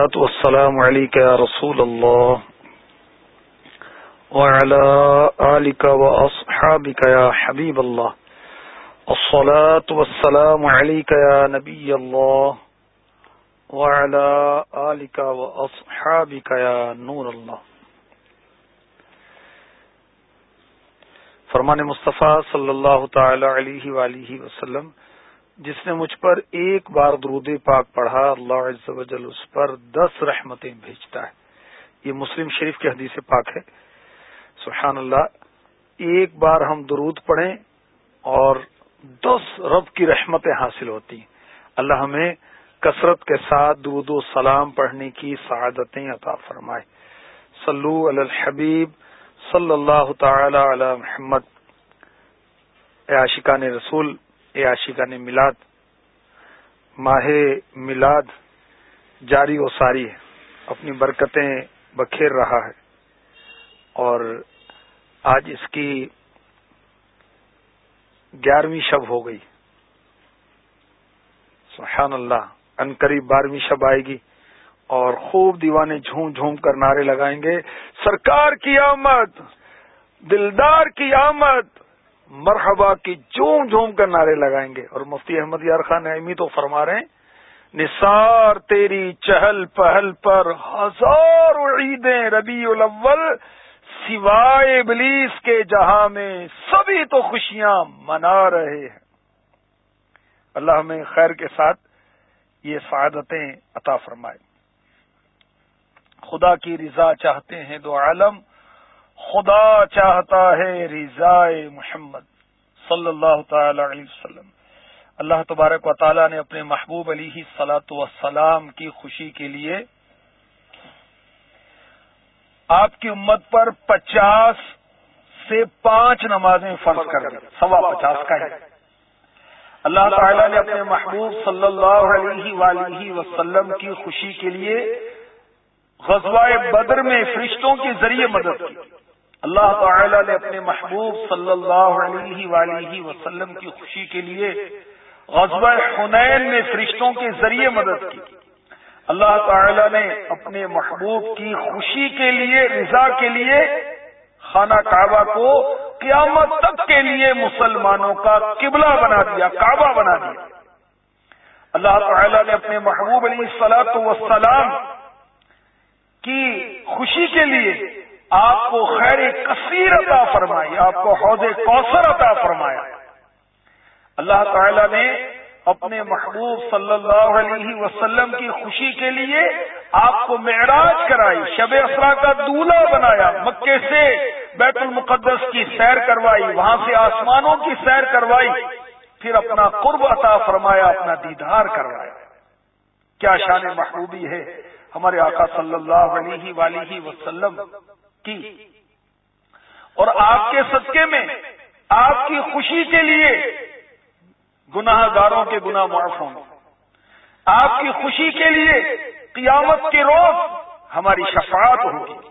والسلام عليك يا رسول الله وعلى آلك وأصحابك يا حبيب الله. الصلاة والسلام عليك يا نبي الله وعلى آلك وأصحابك يا نور الله. فرمان مصطفیٰ صلی اللہ تعالی علیہ وآلہ وسلم جس نے مجھ پر ایک بار درود پاک پڑھا، اللہ عز و جل اس پر دس رحمتیں بھیجتا ہے۔ یہ مسلم شریف کی حدیث پاک ہے۔ سبحان اللہ، ایک بار ہم درود پڑھیں اور دس رب کی رحمتیں حاصل ہوتی ہیں۔ اللہ ہمیں کثرت کے ساتھ درود و سلام پڑھنے کی سعادتیں عطا فرمائے۔ صلو علی الحبیب صلی اللہ تعالی علی محمد۔ عاشقان رسول اے عاشقہ نے میلاد، ماہ میلاد جاری و ساری ہے۔ اپنی برکتیں بکھیر رہا ہے۔ اور آج اس کی گیارہویں شب ہو گئی۔ سبحان اللہ، ان قریب بارہویں شب آئے گی۔ اور خوب دیوانے جھوم جھوم کر نعرے لگائیں گے۔ سرکار کی آمد، دلدار کی آمد۔ مرحبا کی جھوم جھوم کر نعرے لگائیں گے۔ اور مفتی احمد یار خان امی تو فرما رہے ہیں، نثار تیری چہل پہل پر ہزار عیدیں ربیع الاول، سوائے ابلیس کے جہاں میں سبھی تو خوشیاں منا رہے ہیں۔ اللہ ہمیں خیر کے ساتھ یہ سعادتیں عطا فرمائے۔ خدا کی رضا چاہتے ہیں دو عالم خدا چاہتا ہے رضائے محمد صلی اللہ تعالی علیہ وسلم۔ اللہ تبارک و تعالی نے اپنے محبوب علی سلاۃ وسلام کی خوشی کے لیے آپ کی امت پر پچاس سے پانچ نمازیں فرض کر دی۔ سوا پچاس کا ہے۔ اللہ تعالی نے اپنے محبوب صلی اللہ علیہ ولیہ وسلم کی خوشی کے لیے غزوہ بدر میں فرشتوں کے ذریعے مدد کی۔ اللہ تعالی نے اپنے محبوب صلی اللہ علیہ وآلہ وسلم کی خوشی کے لیے غزب حنین میں فرشتوں کے ذریعے مدد کی۔ اللہ تعالی نے اپنے محبوب کی خوشی کے لیے، رضا کے لیے، خانہ کعبہ کو قیامت تک کے لیے مسلمانوں کا قبلہ بنا دیا، کعبہ بنا دیا۔ اللہ تعالی نے اپنے محبوب علیہ سلاۃ وسلام کی خوشی کے لیے آپ کو خیر کثیر عطا فرمائی، آپ کو حوض کوثر عطا فرمایا اللہ تعالی نے اپنے محبوب صلی اللہ علیہ وسلم کی خوشی کے لیے آپ کو معراج کرائی، شب اسرا کا دولہ بنایا، مکے سے بیت المقدس کی سیر کروائی، وہاں سے آسمانوں کی سیر کروائی، پھر اپنا قرب عطا فرمایا، اپنا دیدار کروایا۔ کیا شان محبوبی ہے ہمارے آقا صلی اللہ علیہ ولیہ وسلم۔ کی۔ اور آپ کے صدقے میں آپ کی خوشی کے لیے گناہ گاروں کے گناہ معاف ہوں۔ آپ کی خوشی کے لیے قیامت کے روز ہماری شفاعت ہوگی۔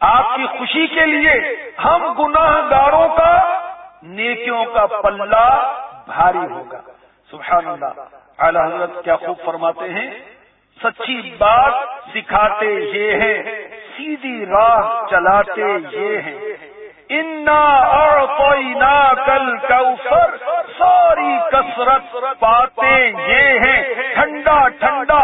آپ کی خوشی کے لیے ہم گناہ گاروں کا، نیکیوں کا پلہ بھاری ہوگا۔ سبحان اللہ۔ اعلی حضرت کیا خوب فرماتے ہیں۔ سچی بات سکھاتے یہ ہے سیدھی راہ چلاتے یہ ہیں۔ انا اور کوئی نہ کل کوثر ساری کثرت پاتے یہ ہیں۔ ٹھنڈا ٹھنڈا،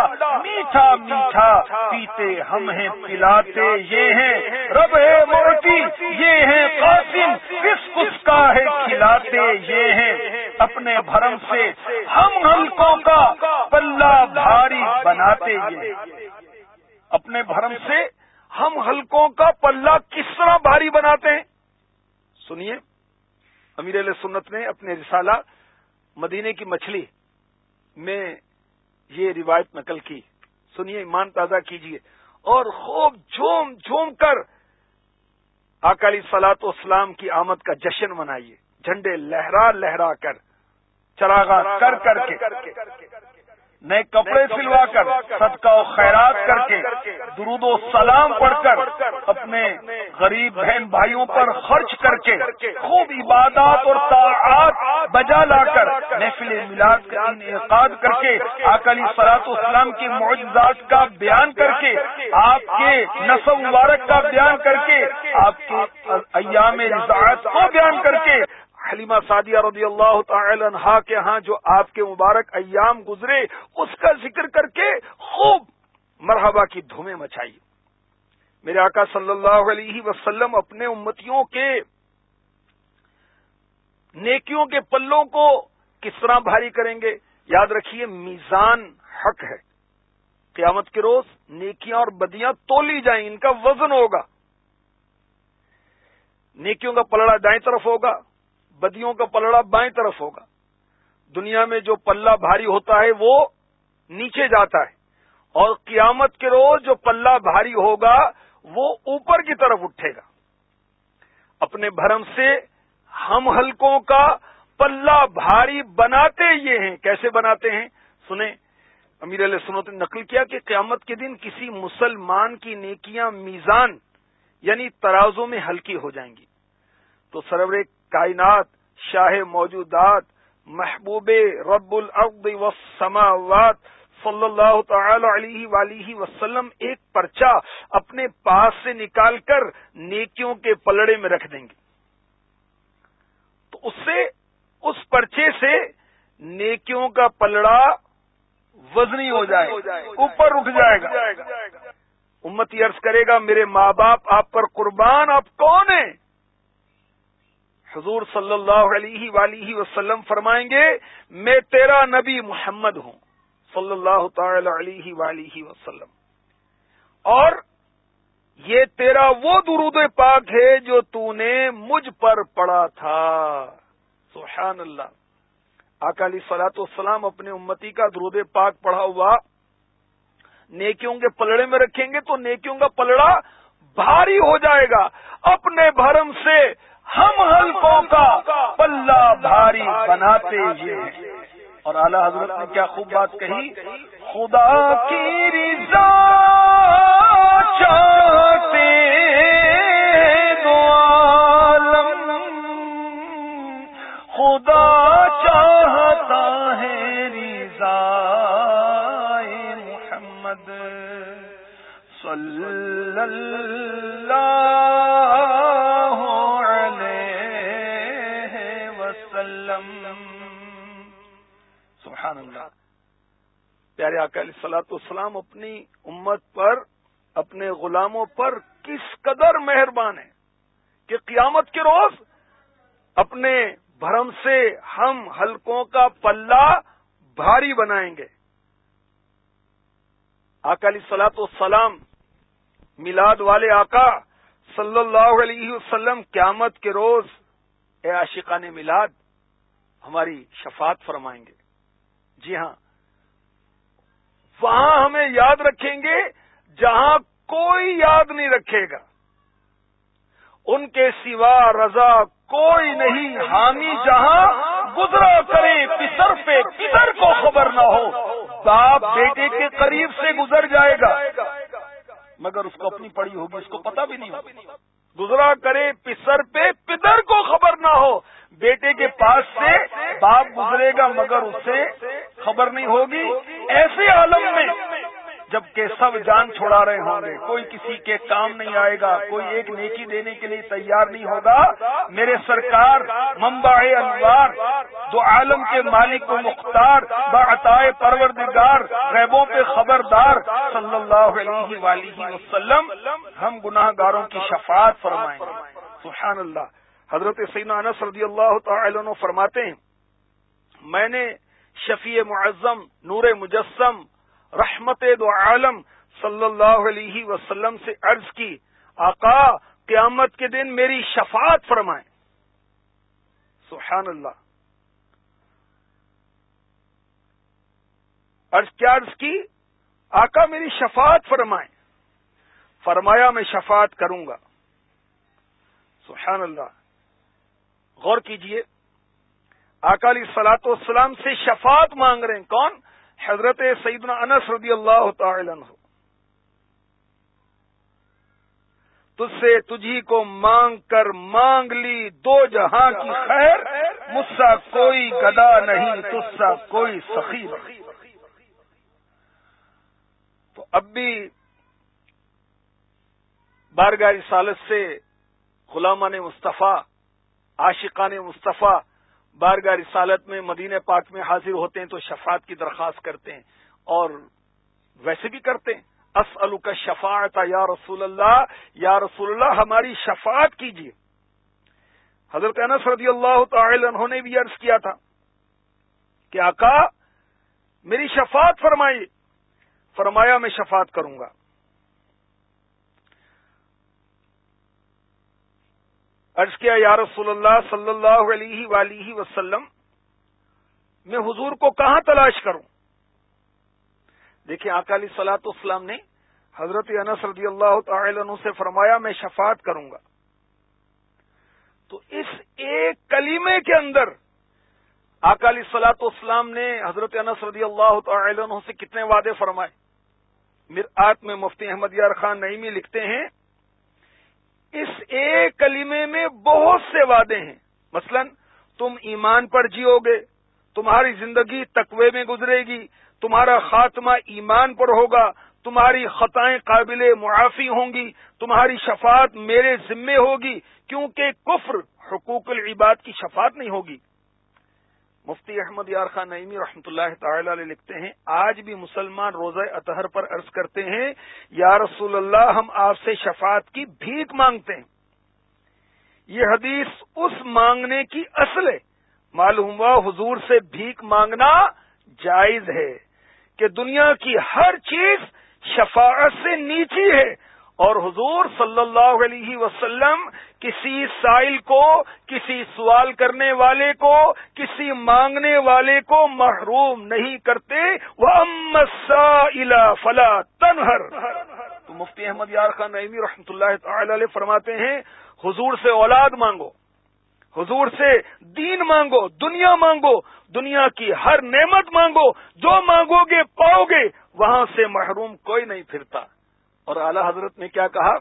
میٹھا میٹھا پیتے ہم ہیں، پلاتے یہ ہیں۔ رب ہے موٹی یہ ہیں قاسم، کس کس کا ہے کھلاتے یہ ہیں۔ اپنے بھرم سے ہم ہلکوں کا پلہ بھاری بناتے یہ اپنے بھرم سے ہم حلقوں کا پلہ کس طرح بھاری بناتے ہیں؟ سنیے، امیر علیہ سنت نے اپنے رسالہ مدینے کی مچھلی میں یہ روایت نقل کی۔ سنیے، ایمان تازہ کیجیے اور خوب جھوم جھوم کر اکالی سلاط اسلام کی آمد کا جشن منائیے۔ جھنڈے لہرا لہرا کر چراغا کر کر کے۔ نئے کپڑے سلوا کر صدقہ و خیرات کر کے درود و سلام پڑھ کر اپنے غریب بہن بھائیوں پر خرچ کر کے خوب عبادات اور طاعات بجا لا کر محفل میلاد کا انعقاد کر کے اکالی سلاط اسلام کے معجزات کا بیان کر کے آپ کے نصب مبارک کا بیان کر کے آپ کے ایام رضاعت کو بیان کر کے حلیمہ سعدیہ رضی اللہ تعالی عنہا کے ہاں جو آپ کے مبارک ایام گزرے، اس کا ذکر کر کے خوب مرحبا کی دھومیں مچائی۔ میرے آقا صلی اللہ علیہ وسلم اپنے امتیوں کے نیکیوں کے پلوں کو کس طرح بھاری کریں گے؟ یاد رکھیے، میزان حق ہے۔ قیامت کے روز نیکیاں اور بدیاں تولی جائیں، ان کا وزن ہوگا۔ نیکیوں کا پلڑا دائیں طرف ہوگا۔ بدیوں کا پلڑا بائیں طرف ہوگا۔ دنیا میں جو پلہ بھاری ہوتا ہے وہ نیچے جاتا ہے۔ اور قیامت کے روز جو پلہ بھاری ہوگا وہ اوپر کی طرف اٹھے گا۔ اپنے بھرم سے ہم ہلکوں کا پلہ بھاری بناتے یہ ہیں۔ کیسے بناتے ہیں؟ سنیں۔ امیر علیہ سنوت نے نقل کیا کہ قیامت کے دن کسی مسلمان کی نیکیاں میزان یعنی ترازوں میں ہلکی ہو جائیں گی۔ تو سرور کائنات، شاہ موجودات، محبوب رب العد والسماوات صلی اللہ تعالی علیہ ولیہ وسلم ایک پرچہ اپنے پاس سے نکال کر نیکیوں کے پلڑے میں رکھ دیں گے۔ تو اس سے، اس پرچے سے نیکیوں کا پلڑا وزنی ہو جائے، اوپر اٹھ جائے گا۔ امتی عرض کرے گا، میرے ماں باپ، آپ پر قربان آپ کون ہیں؟ حضور صلی اللہ علیہ ولیہ وسلم فرمائیں گے، میں تیرا نبی محمد ہوں صلی اللہ تعالی علیہ ولیہ وسلم۔ اور یہ تیرا وہ درود پاک ہے جو تو نے مجھ پر پڑا تھا۔ سبحان اللہ اکالی سلاط والسلام اپنے امتی کا درود پاک پڑھا ہوا، نیکیوں کے پلڑے میں رکھیں گے تو نیکیوں کا پلڑا بھاری ہو جائے گا۔ اپنے بھرم سے ہم حلقوں کا پلہ بھاری بناتے یہ اور اعلی حضرت نے کیا خوب بات کہی؟ خدا کی رضا چاہتے دو عالم۔ خدا چاہتا ہے رضا محمد صلی اللہ سبحان اللہ۔ پیارے علیہ سلاۃ السلام اپنی امت پر، اپنے غلاموں پر کس قدر مہربان ہے کہ قیامت کے روز اپنے بھرم سے ہم حلقوں کا پلہ بھاری بنائیں گے۔ اکالی سلاط والسلام، میلاد والے آقا صلی اللہ علیہ وسلم، قیامت کے روز اے عاشقان میلاد، ہماری شفاعت فرمائیں گے۔ جی ہاں۔ وہاں ہمیں یاد رکھیں گے جہاں کوئی یاد نہیں رکھے گا۔ ان کے سوا رضا کوئی نہیں، حامی جہاں گزرا کرے، پسر پہ کدھر کو خبر نہ ہو۔ باپ بیٹے کے قریب سے گزر جائے گا۔ مگر اس کو اپنی پڑی ہوگی، اس کو پتا بھی نہیں ہوگا۔ گزرا کرے، پسر پہ، پدر کو خبر نہ ہو۔ بیٹے کے پاس سے باپ گزرے گا مگر اس سے خبر نہیں ہوگی۔ ایسے عالم میں جبکہ سب جان چھوڑا رہے ہوں گے۔ کوئی کسی کے کام نہیں آئے گا، کوئی ایک نیکی دینے کے لیے تیار نہیں ہوگا۔ میرے سرکار ممبا انوار، جو عالم کے مالک و مختار بعطائے پروردگار، غیبوں پہ خبردار، صلی اللہ علیہ وآلہ وسلم، ہم گناہ گاروں کی شفاعت فرمائیں سبحان اللہ حضرت سینا انس رضی اللہ تعالی عنہ فرماتے ہیں، میں نے شفیع معظم، نور مجسم رحمت دو عالم صلی اللہ علیہ وسلم سے عرض کی، آقا، قیامت کے دن میری شفاعت فرمائیں۔ سبحان اللہ۔ عرض کیا عرض کی؟ آقا، میری شفاعت فرمائیں۔ فرمایا، میں شفاعت کروں گا۔ سبحان اللہ۔ غور کیجیے۔ اکالی سلاط والسلام سے شفاعت مانگ رہے ہیں۔ کون؟ حضرت سیدنا انس رضی اللہ تعالی عنہ۔ تجھ سے تجھی کو مانگ کر مانگ لی، دو جہاں کی خیر، مجھ کوئی گدا نہیں، تجھ کوئی سخی تو اب بھی بارگاہ رسالت سے غلامان مصطفیٰ عاشقان مصطفیٰ بارگاہ رسالت میں، مدینہ پاک میں حاضر ہوتے ہیں تو شفاعت کی درخواست کرتے ہیں اور ویسے بھی کرتے ہیں۔ اسلو کا شفاعت یا رسول اللہ، یا رسول اللہ، ہماری شفاعت کیجیے۔ حضرت انس رضی اللہ تعالی انہوں نے بھی عرض کیا تھا کہ آقا، میری شفاعت فرمائی فرمایا، میں شفاعت کروں گا۔ عرض کیا، یا رسول اللہ صلی اللہ علیہ ولیہ وسلم، میں حضور کو کہاں تلاش کروں؟ دیکھیں اکالی سلاط اسلام نے حضرت انس رضی اللہ تعالی عنہ سے فرمایا، میں شفاعت کروں گا۔ تو اس ایک کلیمے کے اندر اکالی سلاط اسلام نے حضرت انس رضی اللہ تعالی عنہ سے کتنے وعدے فرمائے؟ مرآت میں مفتی احمد یار خان نئیمی لکھتے ہیں اس ایک کلیمے میں بہت سے وعدے ہیں۔ مثلا، تم ایمان پر جیو گے، تمہاری زندگی تقوی میں گزرے گی، تمہارا خاتمہ ایمان پر ہوگا، تمہاری خطائیں قابل معافی ہوں گی، تمہاری شفاعت میرے ذمے ہوگی، کیونکہ کفر حقوق العباد کی شفاعت نہیں ہوگی۔ مفتی احمد یار خان نعیمی رحمۃ اللہ تعالی علیہ لکھتے ہیں، آج بھی مسلمان روزہ اطہر پر عرض کرتے ہیں، یا رسول اللہ، ہم آپ سے شفاعت کی بھیک مانگتے ہیں۔ یہ حدیث اس مانگنے کی اصل ہے۔ معلوم ہوا حضور سے بھیک مانگنا جائز ہے کہ دنیا کی ہر چیز شفاعت سے نیچی ہے۔ اور حضور صلی اللہ علیہ وسلم کسی سائل کو، کسی سوال کرنے والے کو، کسی مانگنے والے کو محروم نہیں کرتے۔ وہ فلا تنہر تو مفتی احمد یار خان نعیمی رحمۃ اللہ تعالی علیہ فرماتے ہیں، حضور سے اولاد مانگو، حضور سے دین مانگو، دنیا مانگو، دنیا کی ہر نعمت مانگو، جو مانگو گے پاؤ گے، وہاں سے محروم کوئی نہیں پھرتا۔ اور اعلی حضرت نے کیا کہا؟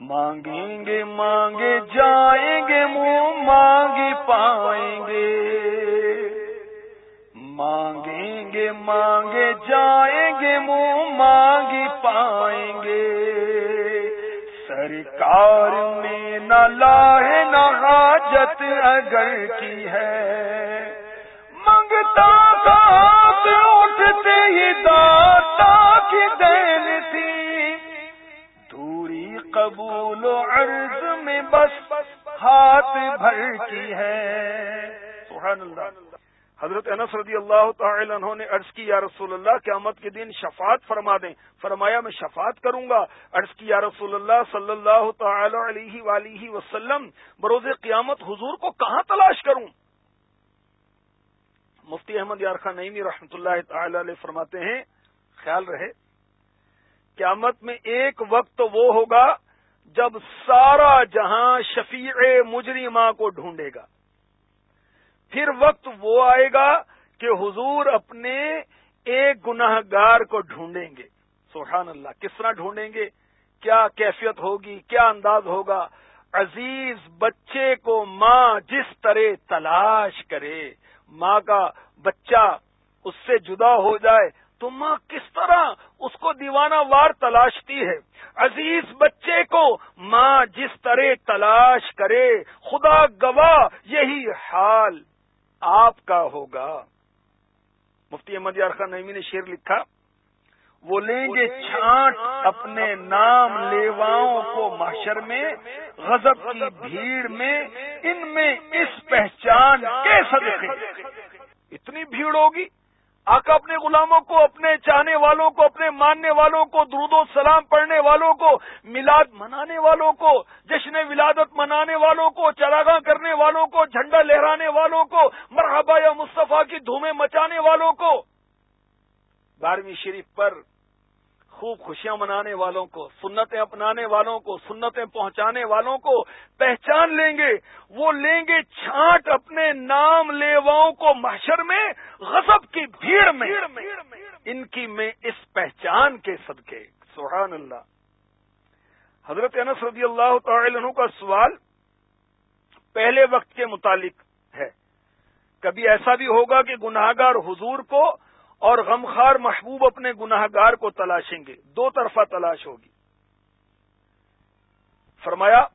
مانگیں گے مانگے جائیں گے، منہ مانگی پائیں گے۔ مانگیں گے، مانگے، جائیں گے، منہ مانگی پائیں گے۔ سرکار میں نہ لاہ نہ حاجت اگر کی ہے۔ منگتا تھا اٹھتے ہی داتا کی دین تھی۔ دوری قبول و عرض میں بس ہاتھ بھر کی ہے۔ سبحان اللہ۔ حضرت انس رضی اللہ تعالی عنہ نے عرض کی، یا رسول اللہ، قیامت کے دن شفاعت فرما دیں۔ فرمایا، میں شفاعت کروں گا۔ عرض کی، یا رسول اللہ، صلی اللہ تعالی علیہ ولیہ وسلم، بروز قیامت حضور کو کہاں تلاش کروں؟ مفتی احمد یار خان نعیمی رحمۃ اللہ تعالی علیہ فرماتے ہیں، خیال رہے، قیامت میں ایک وقت وہ ہوگا جب سارا جہاں شفیع مجرمہ کو ڈھونڈے گا۔ پھر وقت وہ آئے گا کہ حضور اپنے ایک گناہ گار کو ڈھونڈیں گے۔ سبحان اللہ، کس طرح ڈھونڈیں گے؟ کیا کیفیت ہوگی؟ کیا انداز ہوگا؟ عزیز بچے کو ماں جس طرح تلاش کرے ماں کا بچہ اس سے جدا ہو جائے تو ماں کس طرح اس کو دیوانہ وار تلاشتی ہے؟ عزیز بچے کو ماں جس طرح تلاش کرے، خدا گواہ یہی حال آپ کا ہوگا۔ مفتی احمد یار خان نعمی نے شیر لکھا۔ وہ لیں گے چھانٹ اپنے نام لیواؤں کو محشر میں، غضب کی بھیڑ میں، ان میں اس پہچان کے صدقے۔ اتنی بھیڑ ہوگی؟ آقا اپنے غلاموں کو، اپنے چاہنے والوں کو، اپنے ماننے والوں کو، درود و سلام پڑھنے والوں کو، میلاد منانے والوں کو، جشن ولادت منانے والوں کو، چراغاں کرنے والوں کو، جھنڈا لہرانے والوں کو، مرحبا یا مصطفیٰ کی دھومیں مچانے والوں کو۔ بارہویں شریف پر خوب خوشیاں منانے والوں کو، سنتیں اپنانے والوں کو، سنتیں پہنچانے والوں کو پہچان لیں گے۔ وہ لیں گے چھانٹ اپنے نام لیواؤں کو محشر میں، غضب کی بھیڑ میں۔ ان کی میں اس پہچان کے صدقے۔ سبحان اللہ۔ حضرت انس رضی اللہ تعالی عنہ کا سوال پہلے وقت کے متعلق ہے۔ کبھی ایسا بھی ہوگا کہ گناہ گار حضور کو اور غمخار محبوب اپنے گناہ گار کو تلاشیں گے۔ دو طرفہ تلاش ہوگی۔ فرمایا،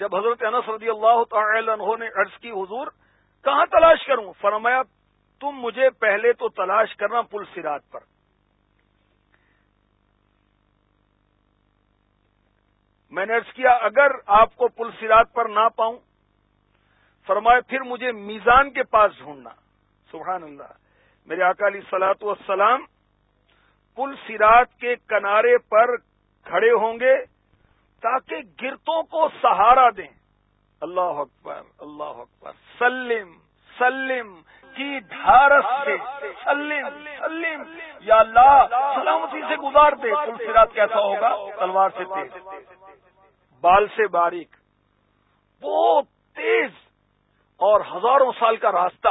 جب حضرت انس رضی اللہ تعالی عنہ نے عرض کی، حضور، کہاں تلاش کروں؟ فرمایا، تم مجھے پہلے تو تلاش کرنا پل سرات پر۔ میں نے ارض کیا، اگر آپ کو پل سرات پر نہ پاؤں، فرمایا، پھر مجھے میزان کے پاس ڈھونڈنا۔ سبحان اللہ۔ میرے اکالی سلاط والسلام، پل سرات کے کنارے پر کھڑے ہوں گے تاکہ گرتوں کو سہارا دیں۔ اللہ اکبر اللہ اکبر۔ سلم سلم، کی ڈھارس سے۔ سلم سلم۔ یا اللہ سلامتی سے گزار دے۔ پل سرات کیسا ہوگا؟ تلوار سے تیز۔ بال سے باریک۔ بہت تیز۔ اور ہزاروں سال کا راستہ۔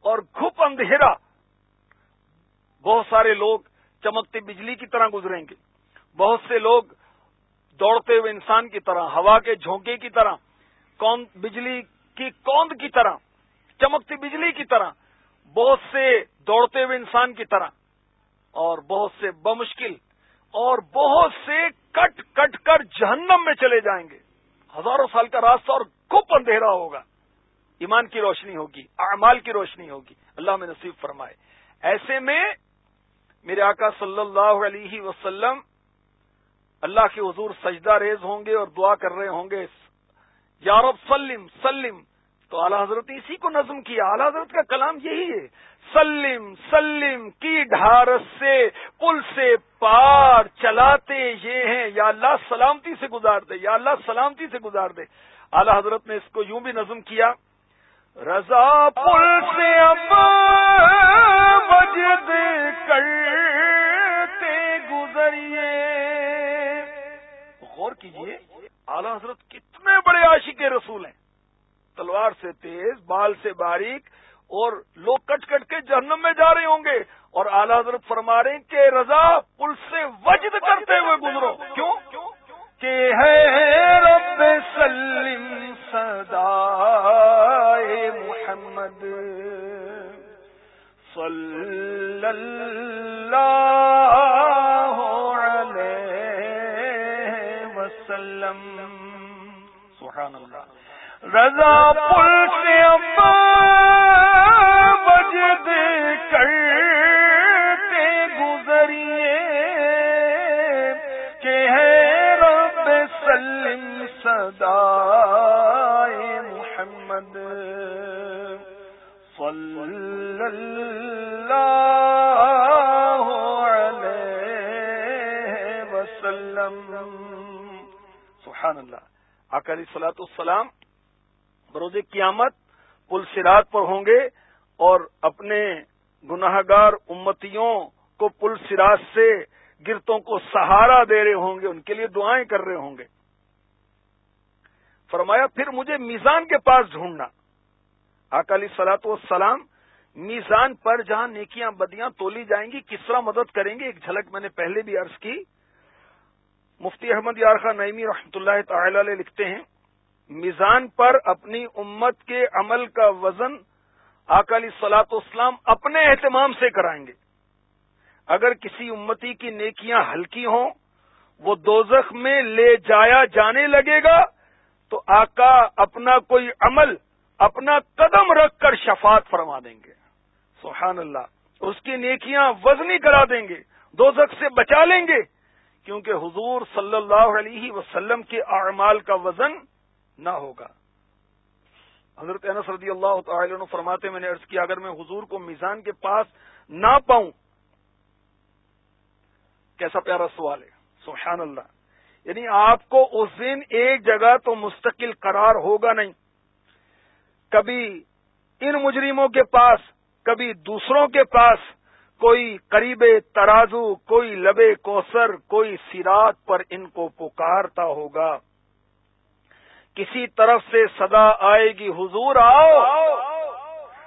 اور گھپ اندھیرا۔ بہت سارے لوگ چمکتے بجلی کی طرح گزریں گے۔ بہت سے لوگ دوڑتے ہوئے انسان کی طرح، ہوا کے جھونکے کی طرح بجلی کی کوند کی طرح چمکتی بجلی کی طرح، بہت سے دوڑتے ہوئے انسان کی طرح، اور بہت سے بمشکل، اور بہت سے کٹ کٹ کر جہنم میں چلے جائیں گے۔ ہزاروں سال کا راستہ اور کپ اندھیرا ہوگا۔ ایمان کی روشنی ہوگی، اعمال کی روشنی ہوگی۔ اللہ میں نصیب فرمائے۔ ایسے میں میرے آقا صلی اللہ علیہ وسلم اللہ کے حضور سجدہ ریز ہوں گے اور دعا کر رہے ہوں گے یارب سلم سلم۔ تو اعلی حضرت اسی کو نظم کیا۔ اعلی حضرت کا کلام یہی ہے۔ سلم سلم کی ڈھارس سے، پل سے پار چلاتے یہ ہیں۔ یا اللہ سلامتی سے گزار دے، یا اللہ سلامتی سے گزار دے۔ اعلی حضرت نے اس کو یوں بھی نظم کیا۔ رضا پل سے اب مجد کرتے گزریے۔ غور کیجیے، اعلی حضرت کتنے بڑے عاشق رسول ہیں۔ تلوار سے تیز، بال سے باریک اور لوگ کٹ کٹ کے جہنم میں جا رہے ہوں گے۔ اور اعلی حضرت فرما رہے ہیں کہ رضا پل سے وجد کرتے ہوئے گزرو۔ رضا پل سے بجد کرتے گزریے۔ کہ ہے رب سلم صدا محمد صلی اللہ علیہ وسلم۔ سبحان اللہ۔ آکری سلاۃ السلام بروز قیامت پل سرات پر ہوں گے اور اپنے گناہ گار امتیوں کو پل سرات سے گرتوں کو سہارا دے رہے ہوں گے، ان کے لیے دعائیں کر رہے ہوں گے۔ فرمایا، پھر مجھے میزان کے پاس ڈھونڈنا۔ اکالی سلاط والسلام، میزان پر جہاں نیکیاں بدیاں تولی جائیں گی، کس طرح مدد کریں گے؟ ایک جھلک میں نے پہلے بھی عرض کی۔ مفتی احمد یارخا نعمی رحمتہ اللہ تعالی علیہ لکھتے ہیں میزان پر اپنی امت کے عمل کا وزن اکالی سلاط اسلام اپنے اہتمام سے کرائیں گے۔ اگر کسی امتی کی نیکیاں ہلکی ہوں، وہ دوزخ میں لے جایا جانے لگے گا، تو آقا اپنا کوئی عمل، اپنا قدم رکھ کر شفات فرما دیں گے۔ سبحان اللہ۔ اس کی نیکیاں وزنی کرا دیں گے، دوزخ سے بچا لیں گے، کیونکہ حضور صلی اللہ علیہ وسلم کے اعمال کا وزن نہ ہوگا۔ حضرت انس رضی اللہ تعالی عنہ فرماتے میں نے عرض کیا، اگر میں حضور کو میزان کے پاس نہ پاؤں، کیسا پیارا سوال ہے؟ سبحان اللہ۔ یعنی آپ کو اس دن ایک جگہ تو مستقل قرار ہوگا نہیں۔ کبھی ان مجرموں کے پاس، کبھی دوسروں کے پاس کوئی قریب ترازو، کوئی لبے کوسر کوئی سیرات پر ان کو پکارتا ہوگا۔ کسی طرف سے صدا آئے گی، حضور آؤ۔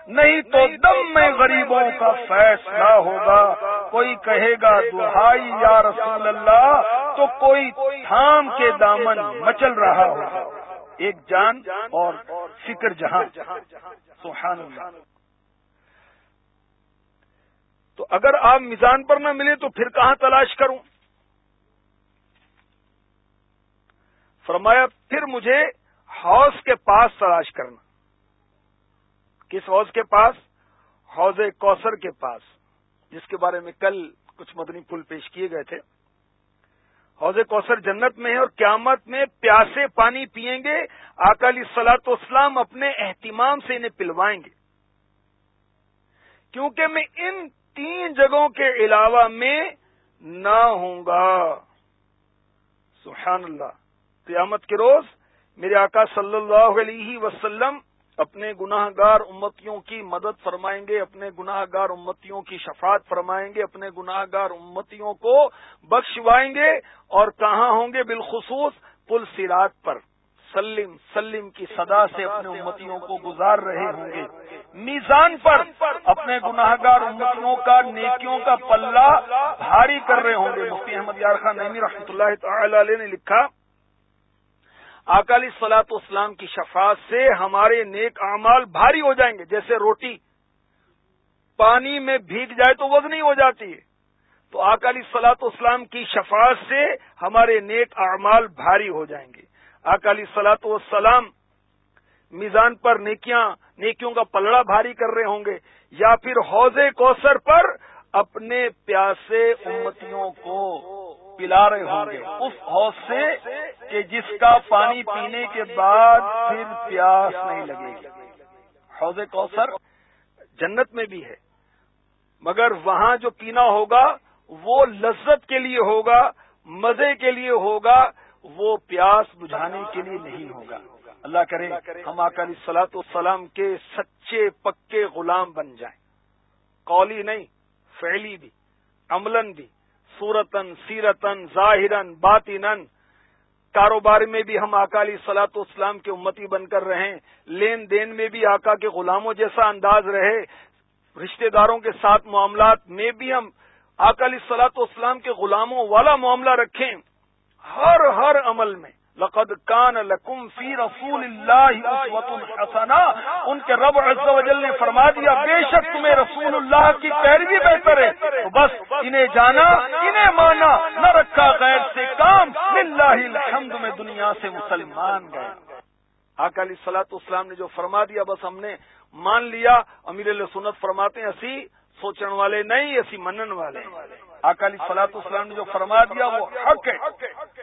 نہیں تو دم میں غریبوں کا فیصلہ ہوگا۔ کوئی کہے گا، دہائی یا رسول اللہ، تو کوئی تھام کے دامن مچل رہا ہوگا۔ ایک جان اور فکر جہاں۔ سبحان اللہ۔ تو اگر آپ میزان پر نہ ملے تو پھر کہاں تلاش کروں؟ فرمایا، پھر مجھے ہاؤس کے پاس تلاش کرنا۔ کس حوض کے پاس؟ حوض کوثر کے پاس، جس کے بارے میں کل کچھ مدنی پھول پیش کیے گئے تھے۔ حوض کوثر جنت میں ہے اور قیامت میں پیاسے پانی پیئیں گے۔ اکالی سلاط اسلام اپنے اہتمام سے انہیں پلوائیں گے۔ کیونکہ میں ان تین جگہوں کے علاوہ میں نہ ہوں گا۔ سبحان اللہ۔ قیامت کے روز میرے آقا صلی اللہ علیہ وسلم اپنے گناہ گار امتیوں کی مدد فرمائیں گے، اپنے گناہ گار امتیوں کی شفاعت فرمائیں گے، اپنے گناہ گار امتیوں کو بخشوائیں گے اور کہاں ہوں گے؟ بالخصوص پل سیرات پر۔ سلم سلم کی صدا سے اپنے امتیوں کو گزار رہے ہوں گے۔ میزان پر اپنے گناہ گار امتیوں کا، نیکیوں کا پلہ بھاری کر رہے ہوں گے۔ مفتی احمد یار خان نعمی رحمۃ اللہ تعالی علیہ نے لکھا اکالی سلاط اسلام کی شفاعت سے ہمارے نیک اعمال بھاری ہو جائیں گے۔ جیسے روٹی پانی میں بھیگ جائے تو وزنی ہو جاتی ہے۔ تو اکالی سلاط اسلام کی شفاعت سے ہمارے نیک اعمال بھاری ہو جائیں گے۔ اکالی سلاط والسلام میزان پر نیکیاں، نیکیوں کا پلڑا بھاری کر رہے ہوں گے یا پھر حوض کوثر پر اپنے پیاسے امتیوں کو پلا رہے ہوں گے۔ اس حوض سے کہ جس کا پانی پینے کے بعد پھر پیاس نہیں لگے گی۔ حوض کوثر جنت میں بھی ہے۔ مگر وہاں جو پینا ہوگا، وہ لذت کے لیے ہوگا، مزے کے لیے ہوگا، وہ پیاس بجھانے کے لیے نہیں ہوگا۔ اللہ کرے ہم اکالی سلاط السلام کے سچے، پکے غلام بن جائیں۔ قولی نہیں، فعلی بھی عملن بھی۔ صورتن سیرتن ظاہرن باطنن کاروبار میں بھی ہم اکالی سلاط اسلام کے امتی بن کر رہیں۔ لین دین میں بھی آقا کے غلاموں جیسا انداز رہے۔ رشتہ داروں کے ساتھ معاملات میں بھی ہم اکالی سلاط اسلام کے غلاموں والا معاملہ رکھیں۔ ہر ہر عمل میں۔ لقد کان لکم فی رسول اللہ حسنا ان کے رب عز و جل نے فرما دیا، بے شک تمہیں رسول اللہ کی پیروی بہتر ہے۔ تو بس انہیں جانا، انہیں مانا، نہ رکھا غیر سے کام۔ اللہ الحمد میں دنیا سے مسلمان گئے۔ اکالی سلاط اسلام نے جو فرما دیا، بس ہم نے مان لیا۔ امیر سنت فرماتے ہیں، اسی سوچن والے نہیں، اسی منن والے۔ اکالی سلاط اسلام نے جو فرما دیا، وہ حق ہے۔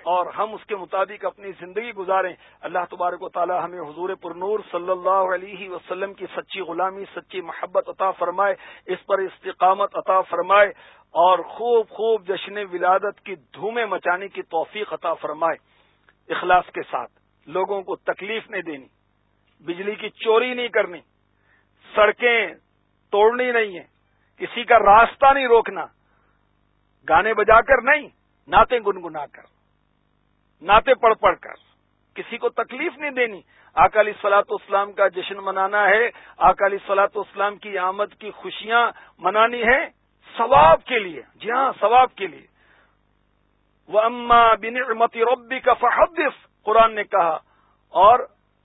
اور ہم اس کے مطابق اپنی زندگی گزاریں۔ اللہ تبارک و تعالی ہمیں حضور پرنور صلی اللہ علیہ وسلم کی سچی غلامی، سچی محبت عطا فرمائے، اس پر استقامت عطا فرمائے اور خوب خوب جشن ولادت کی دھومیں مچانے کی توفیق عطا فرمائے۔ اخلاص کے ساتھ لوگوں کو تکلیف نہیں دینی، بجلی کی چوری نہیں کرنی، سڑکیں توڑنی نہیں ہیں، کسی کا راستہ نہیں روکنا، گانے بجا کر نہیں ناطے گنگنا کر۔ ناطے پڑھ پڑھ کر۔ کسی کو تکلیف نہیں دینی۔ اکالی سلاط اسلام کا جشن منانا ہے۔ اکالی سلاط اسلام کی آمد کی خوشیاں منانی ہے۔ ثواب کے لیے۔ جی ہاں ثواب کے لیے۔ وہ اما بن ربی کا فحدث۔ قرآن نے کہا، اور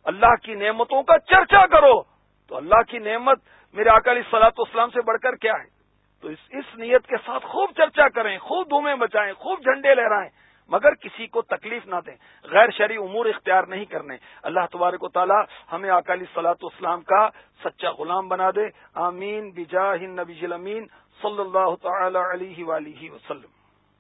اللہ کی نعمتوں کا چرچا کرو۔ تو اللہ کی نعمت میرے اکالی سلاط اسلام سے بڑھ کر کیا ہے؟ تو اس اس نیت کے ساتھ خوب چرچا کریں، خوب دھومیں بچائیں خوب جھنڈے لہرائیں۔ مگر کسی کو تکلیف نہ دیں، غیر شرعی امور اختیار نہیں کرنے۔ اللہ تبارک و تعالی ہمیں اکالی سلاط اسلام کا سچا غلام بنا دے۔ آمین۔ بجاہ النبی امین صلی اللہ تعالی علیہ وآلہ وسلم۔